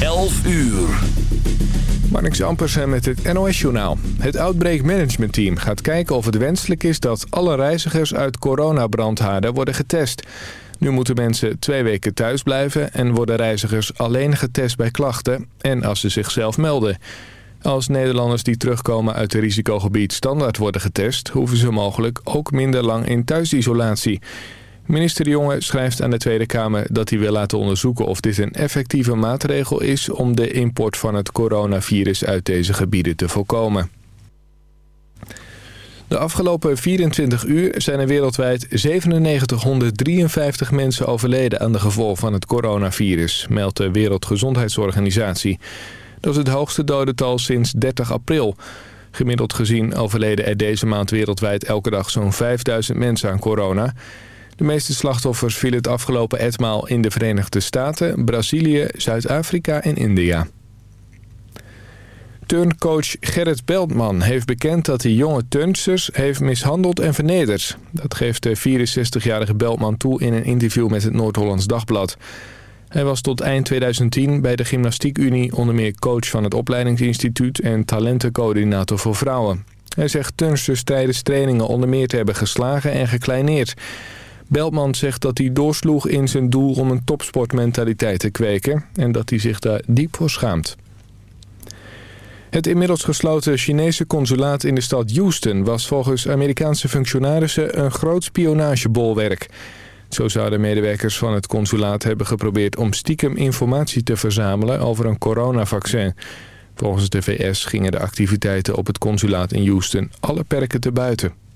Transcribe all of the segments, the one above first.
11 uur. Marnix Ampersen met het NOS-journaal. Het Outbreak Management Team gaat kijken of het wenselijk is... dat alle reizigers uit coronabrandhaarden worden getest. Nu moeten mensen twee weken thuis blijven... en worden reizigers alleen getest bij klachten... en als ze zichzelf melden. Als Nederlanders die terugkomen uit het risicogebied standaard worden getest... hoeven ze mogelijk ook minder lang in thuisisolatie... Minister Jonge schrijft aan de Tweede Kamer dat hij wil laten onderzoeken of dit een effectieve maatregel is om de import van het coronavirus uit deze gebieden te voorkomen. De afgelopen 24 uur zijn er wereldwijd 9753 mensen overleden aan de gevolgen van het coronavirus, meldt de Wereldgezondheidsorganisatie. Dat is het hoogste dodental sinds 30 april. Gemiddeld gezien overleden er deze maand wereldwijd elke dag zo'n 5000 mensen aan corona. De meeste slachtoffers vielen het afgelopen etmaal in de Verenigde Staten, Brazilië, Zuid-Afrika en India. Turncoach Gerrit Beltman heeft bekend dat hij jonge turnsters heeft mishandeld en vernederd. Dat geeft de 64-jarige Beltman toe in een interview met het Noord-Hollands Dagblad. Hij was tot eind 2010 bij de Gymnastiekunie onder meer coach van het opleidingsinstituut en talentencoördinator voor vrouwen. Hij zegt turnsters tijdens trainingen onder meer te hebben geslagen en gekleineerd. Beltman zegt dat hij doorsloeg in zijn doel om een topsportmentaliteit te kweken... en dat hij zich daar diep voor schaamt. Het inmiddels gesloten Chinese consulaat in de stad Houston... was volgens Amerikaanse functionarissen een groot spionagebolwerk. Zo zouden medewerkers van het consulaat hebben geprobeerd... om stiekem informatie te verzamelen over een coronavaccin... Volgens de VS gingen de activiteiten op het consulaat in Houston alle perken te buiten.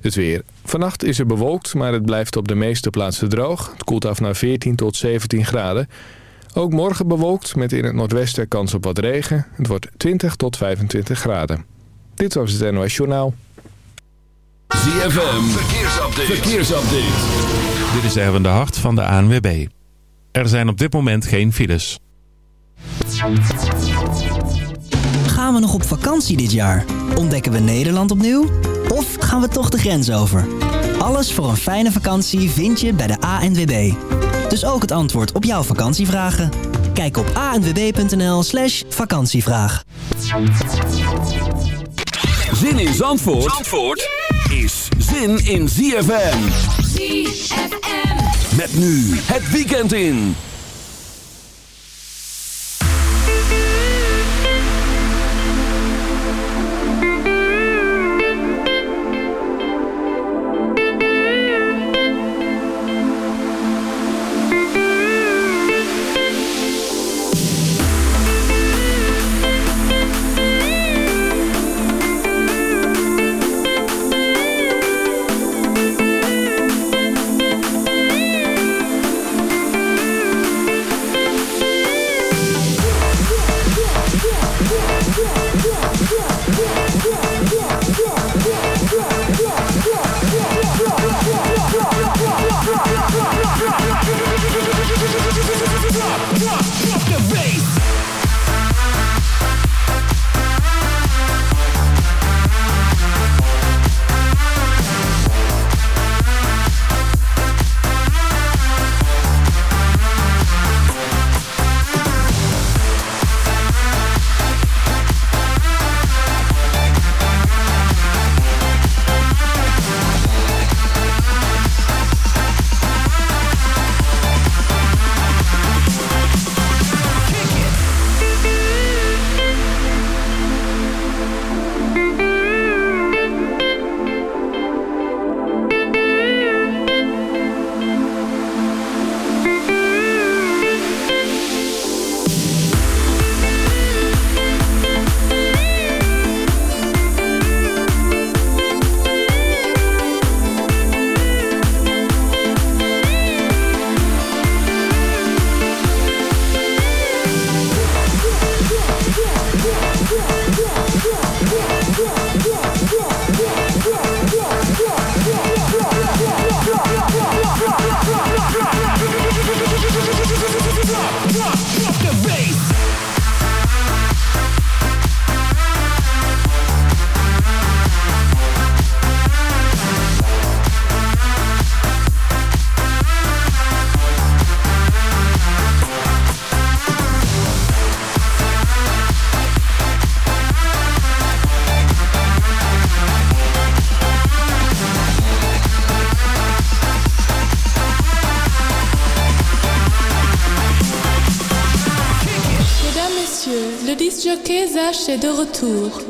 Het weer. Vannacht is er bewolkt, maar het blijft op de meeste plaatsen droog. Het koelt af naar 14 tot 17 graden. Ook morgen bewolkt, met in het noordwesten kans op wat regen. Het wordt 20 tot 25 graden. Dit was het NOS Journaal. ZFM, verkeersupdate. verkeersupdate. Dit is Erwin de Hart van de ANWB. Er zijn op dit moment geen files. Gaan we nog op vakantie dit jaar? Ontdekken we Nederland opnieuw? Of gaan we toch de grens over? Alles voor een fijne vakantie vind je bij de ANWB. Dus ook het antwoord op jouw vakantievragen? Kijk op anwb.nl slash vakantievraag. Zin in Zandvoort, Zandvoort is zin in ZFM. ZFM. Met nu het weekend in. De retour.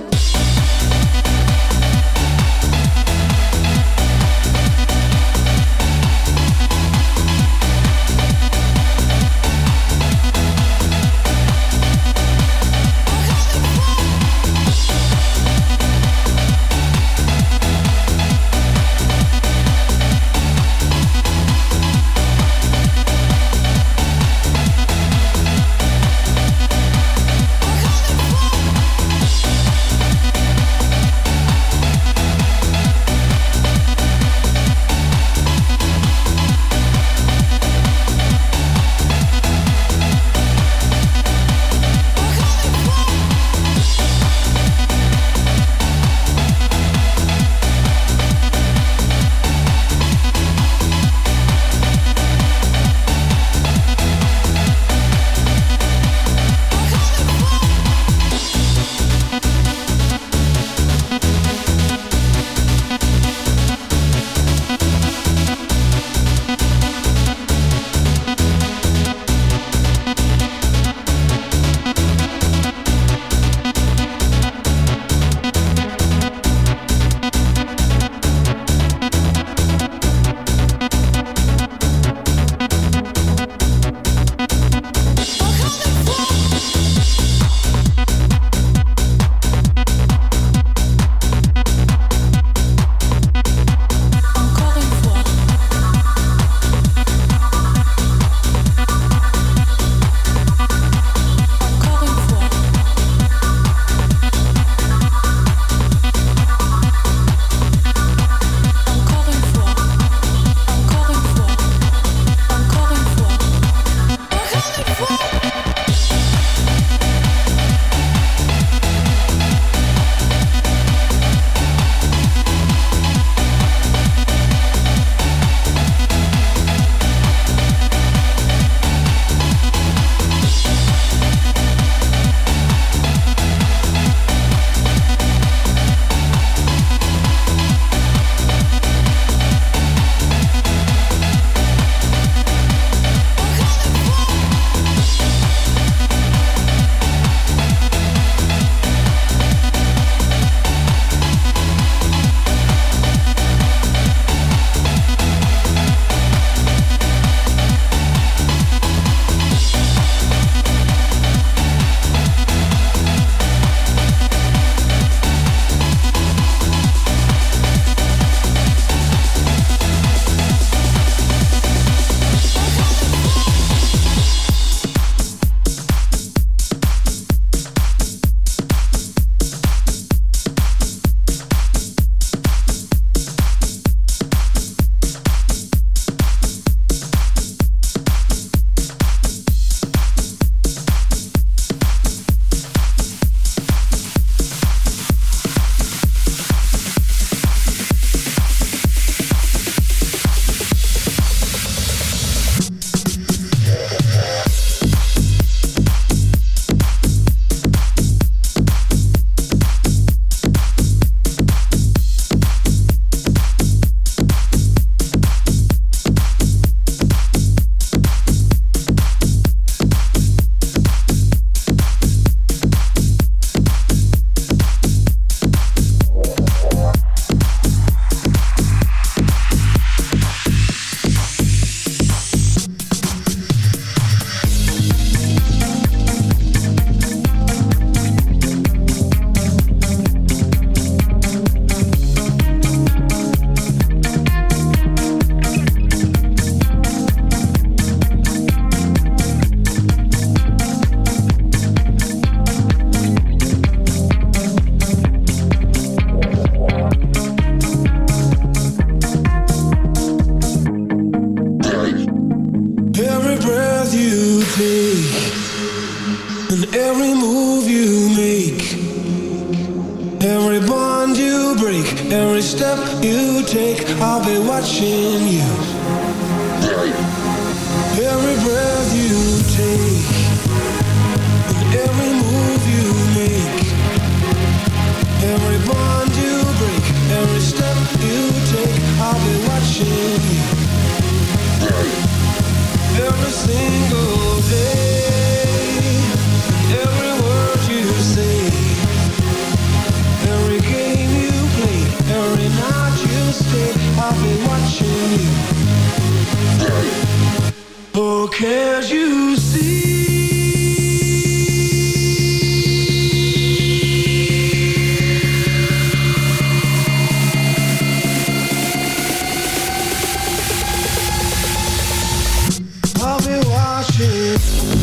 você.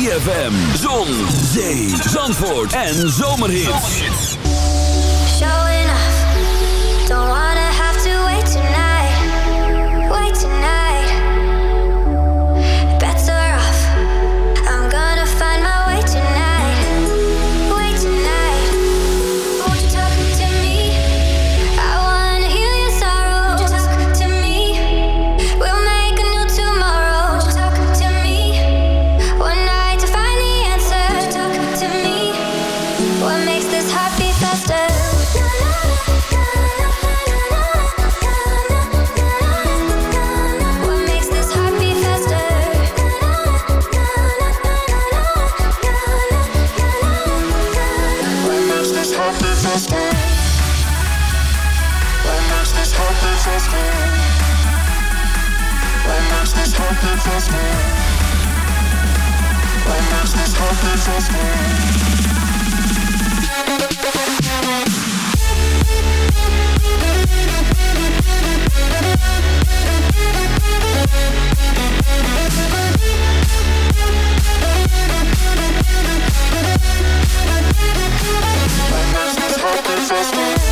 ZFM, Zon, Zee, Zandvoort en Zomerhits. Showing off, don't wanna have to wait tonight, wait tonight. Let's go.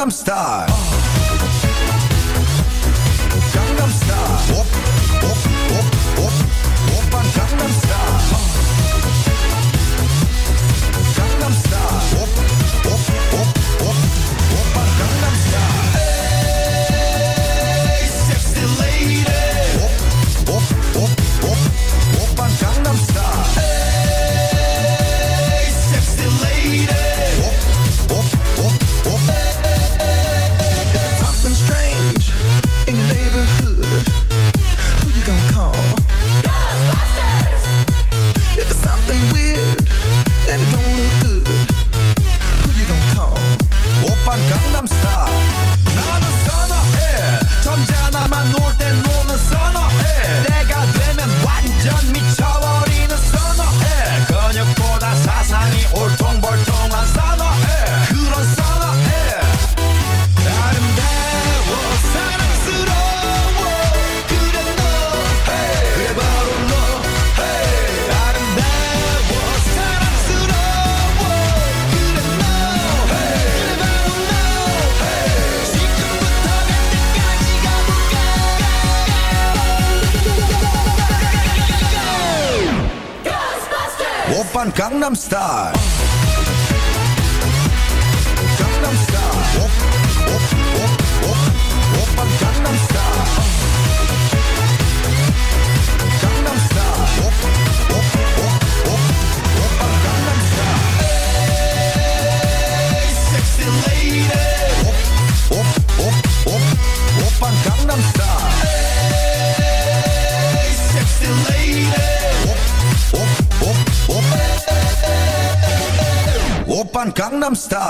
I'm star. Amsterdam. stop.